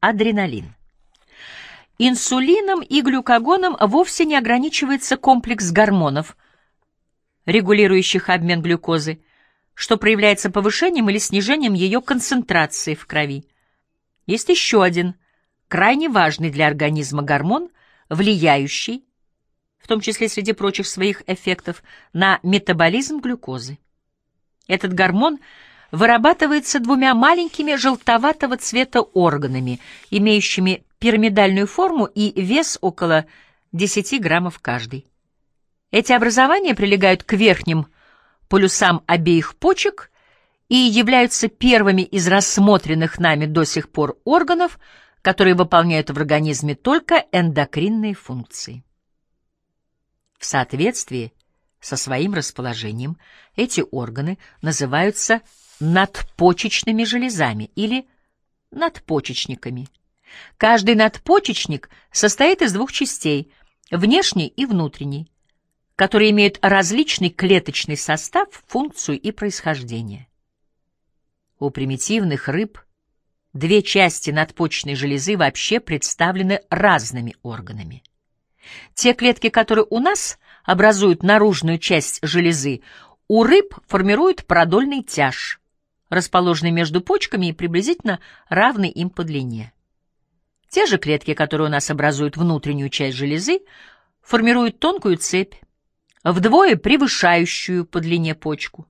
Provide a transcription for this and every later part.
Адреналин. Инсулином и глюкагоном вовсе не ограничивается комплекс гормонов, регулирующих обмен глюкозы, что проявляется повышением или снижением ее концентрации в крови. Есть еще один, крайне важный для организма гормон, влияющий, в том числе среди прочих своих эффектов, на метаболизм глюкозы. Этот гормон вырабатывается двумя маленькими желтоватого цвета органами, имеющими пирамидальную форму и вес около 10 граммов каждый. Эти образования прилегают к верхним полюсам обеих почек и являются первыми из рассмотренных нами до сих пор органов, которые выполняют в организме только эндокринные функции. В соответствии со своим расположением эти органы называются надпочечными железами или надпочечниками. Каждый надпочечник состоит из двух частей — внешней и внутренней, которые имеют различный клеточный состав, функцию и происхождение. У примитивных рыб две части надпочечной железы вообще представлены разными органами. Те клетки, которые у нас образуют наружную часть железы, у рыб формируют продольный тяж, расположенный между почками и приблизительно равный им по длине. Те же клетки, которые у нас образуют внутреннюю часть железы, формируют тонкую цепь, вдвое превышающую по длине почку.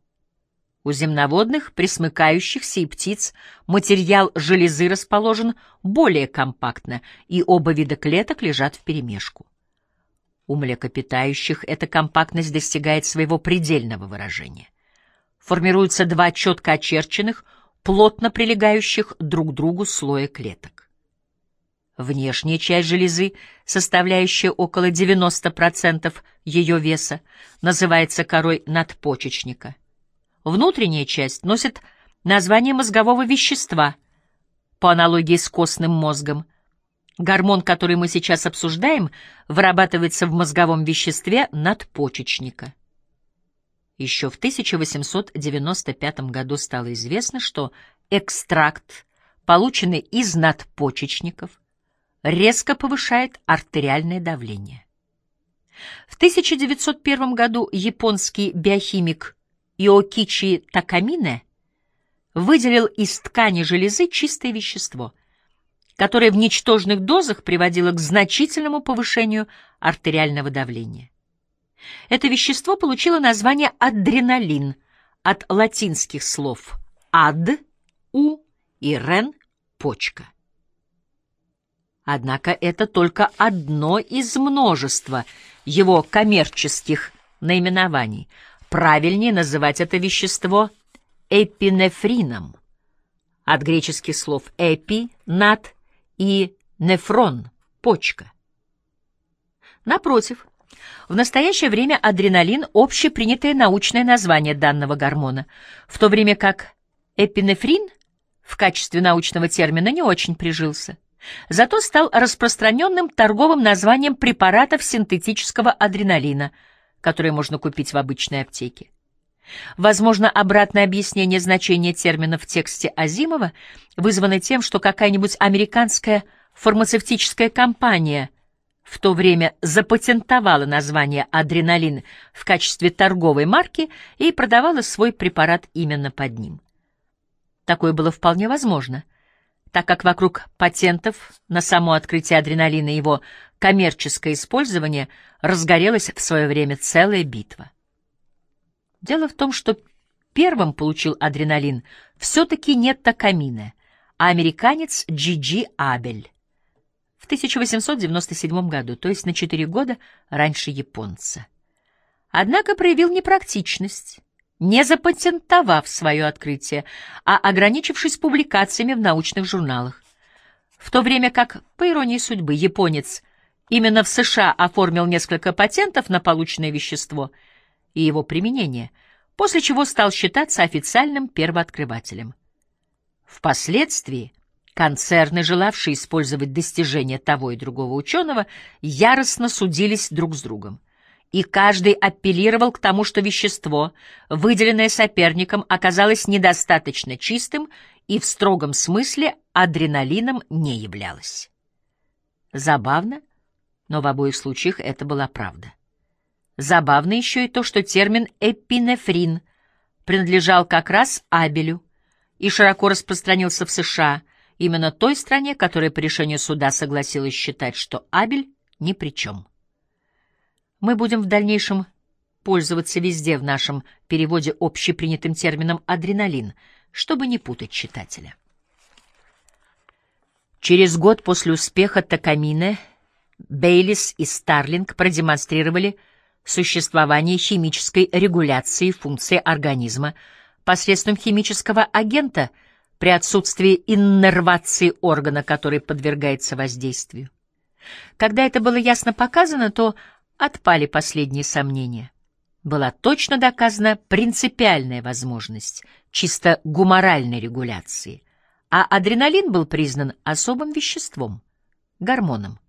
У земноводных, присмыкающихся и птиц материал железы расположен более компактно, и оба вида клеток лежат вперемешку. У млекопитающих эта компактность достигает своего предельного выражения. Формируются два четко очерченных, плотно прилегающих друг к другу слоя клеток. Внешняя часть железы, составляющая около 90% ее веса, называется корой надпочечника. Внутренняя часть носит название мозгового вещества, по аналогии с костным мозгом. Гормон, который мы сейчас обсуждаем, вырабатывается в мозговом веществе надпочечника. Еще в 1895 году стало известно, что экстракт, полученный из надпочечников, резко повышает артериальное давление. В 1901 году японский биохимик Иокичи Такамине выделил из ткани железы чистое вещество, которое в ничтожных дозах приводило к значительному повышению артериального давления. Это вещество получило название адреналин от латинских слов «ад» — «у» и «рен» — «почка». Однако это только одно из множества его коммерческих наименований. Правильнее называть это вещество эпинефрином. От греческих слов «эпи» — «над» и «нефрон» — «почка». Напротив, в настоящее время адреналин — общепринятое научное название данного гормона, в то время как эпинефрин в качестве научного термина не очень прижился. Зато стал распространенным торговым названием препаратов синтетического адреналина, которые можно купить в обычной аптеке. Возможно, обратное объяснение значения термина в тексте Азимова вызвано тем, что какая-нибудь американская фармацевтическая компания в то время запатентовала название адреналин в качестве торговой марки и продавала свой препарат именно под ним. Такое было вполне возможно — так как вокруг патентов на само открытие адреналина и его коммерческое использование разгорелась в свое время целая битва. Дело в том, что первым получил адреналин все-таки не Такамине, а американец Джиджи Абель в 1897 году, то есть на четыре года раньше японца. Однако проявил непрактичность не запатентовав свое открытие, а ограничившись публикациями в научных журналах. В то время как, по иронии судьбы, японец именно в США оформил несколько патентов на полученное вещество и его применение, после чего стал считаться официальным первооткрывателем. Впоследствии концерны, желавшие использовать достижения того и другого ученого, яростно судились друг с другом и каждый апеллировал к тому, что вещество, выделенное соперником, оказалось недостаточно чистым и в строгом смысле адреналином не являлась. Забавно, но в обоих случаях это была правда. Забавно еще и то, что термин «эпинефрин» принадлежал как раз Абелю и широко распространился в США, именно той стране, которая по решению суда согласилась считать, что Абель ни при чем. Мы будем в дальнейшем пользоваться везде в нашем переводе общепринятым термином «адреналин», чтобы не путать читателя. Через год после успеха Такамина Бейлис и Старлинг продемонстрировали существование химической регуляции функции организма посредством химического агента при отсутствии иннервации органа, который подвергается воздействию. Когда это было ясно показано, то отпали последние сомнения. Была точно доказана принципиальная возможность чисто гуморальной регуляции, а адреналин был признан особым веществом, гормоном.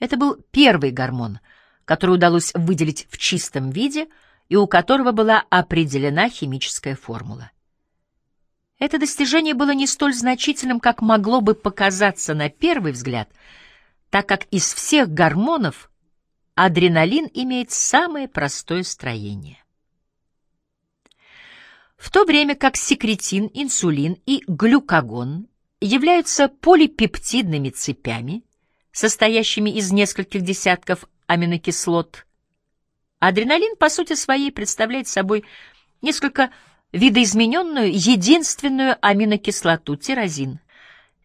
Это был первый гормон, который удалось выделить в чистом виде и у которого была определена химическая формула. Это достижение было не столь значительным, как могло бы показаться на первый взгляд, так как из всех гормонов адреналин имеет самое простое строение. В то время как секретин, инсулин и глюкагон являются полипептидными цепями, состоящими из нескольких десятков аминокислот. Адреналин, по сути своей, представляет собой несколько видоизмененную единственную аминокислоту — тирозин.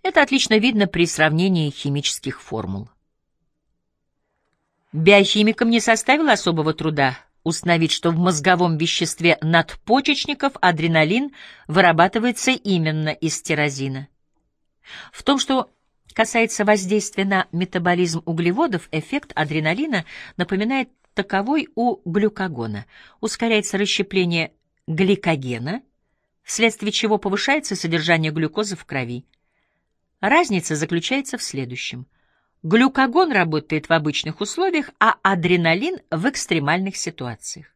Это отлично видно при сравнении химических формул. Биохимикам не составило особого труда установить, что в мозговом веществе надпочечников адреналин вырабатывается именно из тирозина. В том, что касается воздействия на метаболизм углеводов, эффект адреналина напоминает таковой у глюкагона. Ускоряется расщепление гликогена, вследствие чего повышается содержание глюкозы в крови. Разница заключается в следующем. Глюкагон работает в обычных условиях, а адреналин — в экстремальных ситуациях.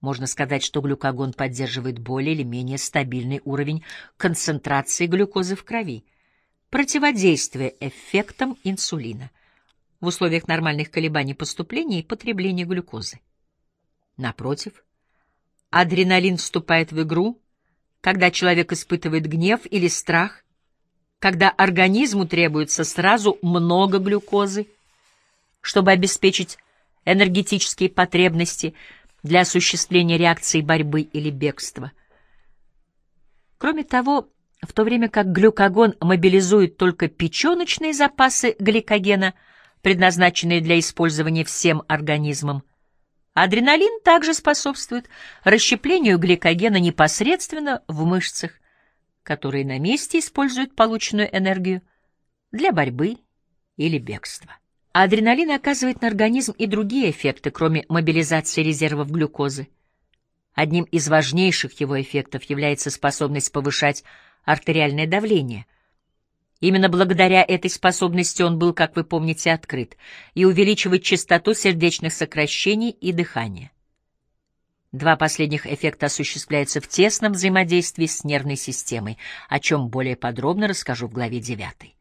Можно сказать, что глюкагон поддерживает более или менее стабильный уровень концентрации глюкозы в крови — противодействие эффектам инсулина в условиях нормальных колебаний поступления и потребления глюкозы. Напротив, адреналин вступает в игру, когда человек испытывает гнев или страх, когда организму требуется сразу много глюкозы, чтобы обеспечить энергетические потребности для осуществления реакции борьбы или бегства. Кроме того, в то время как глюкагон мобилизует только печеночные запасы гликогена, предназначенные для использования всем организмом. Адреналин также способствует расщеплению гликогена непосредственно в мышцах, которые на месте используют полученную энергию для борьбы или бегства. Адреналин оказывает на организм и другие эффекты, кроме мобилизации резервов глюкозы. Одним из важнейших его эффектов является способность повышать артериальное давление. Именно благодаря этой способности он был, как вы помните, открыт, и увеличивать частоту сердечных сокращений и дыхания. Два последних эффекта осуществляются в тесном взаимодействии с нервной системой, о чем более подробно расскажу в главе 9.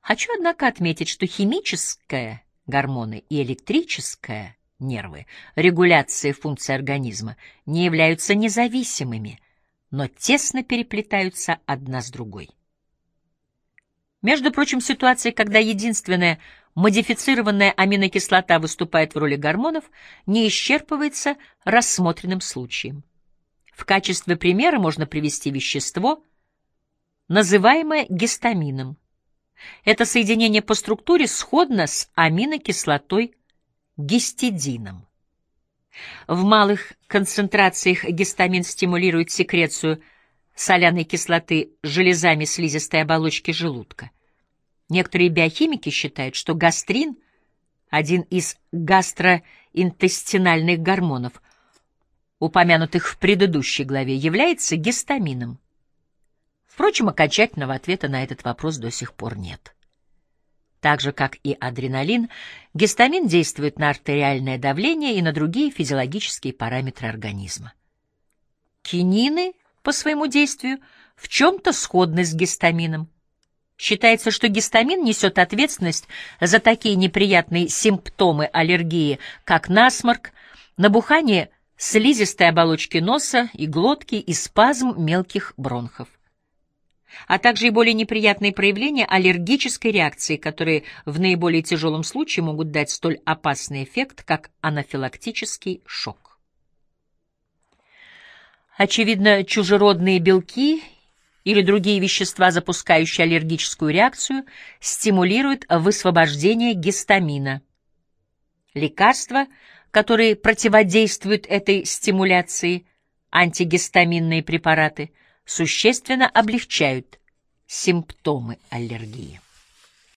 Хочу, однако, отметить, что химическое гормоны и электрическое нервы, регуляция функций организма не являются независимыми, но тесно переплетаются одна с другой. Между прочим, ситуация, когда единственная модифицированная аминокислота выступает в роли гормонов, не исчерпывается рассмотренным случаем. В качестве примера можно привести вещество, называемое гистамином. Это соединение по структуре сходно с аминокислотой гистидином. В малых концентрациях гистамин стимулирует секрецию соляной кислоты железами слизистой оболочки желудка. Некоторые биохимики считают, что гастрин — один из гастроинтестинальных гормонов, упомянутых в предыдущей главе, является гистамином. Впрочем, окончательного ответа на этот вопрос до сих пор нет. Так же, как и адреналин, гистамин действует на артериальное давление и на другие физиологические параметры организма. Кинины по своему действию в чем-то сходны с гистамином. Считается, что гистамин несет ответственность за такие неприятные симптомы аллергии, как насморк, набухание слизистой оболочки носа и глотки и спазм мелких бронхов а также и более неприятные проявления аллергической реакции, которые в наиболее тяжелом случае могут дать столь опасный эффект, как анафилактический шок. Очевидно, чужеродные белки или другие вещества, запускающие аллергическую реакцию, стимулируют высвобождение гистамина. Лекарства, которые противодействуют этой стимуляции, антигистаминные препараты, существенно облегчают симптомы аллергии.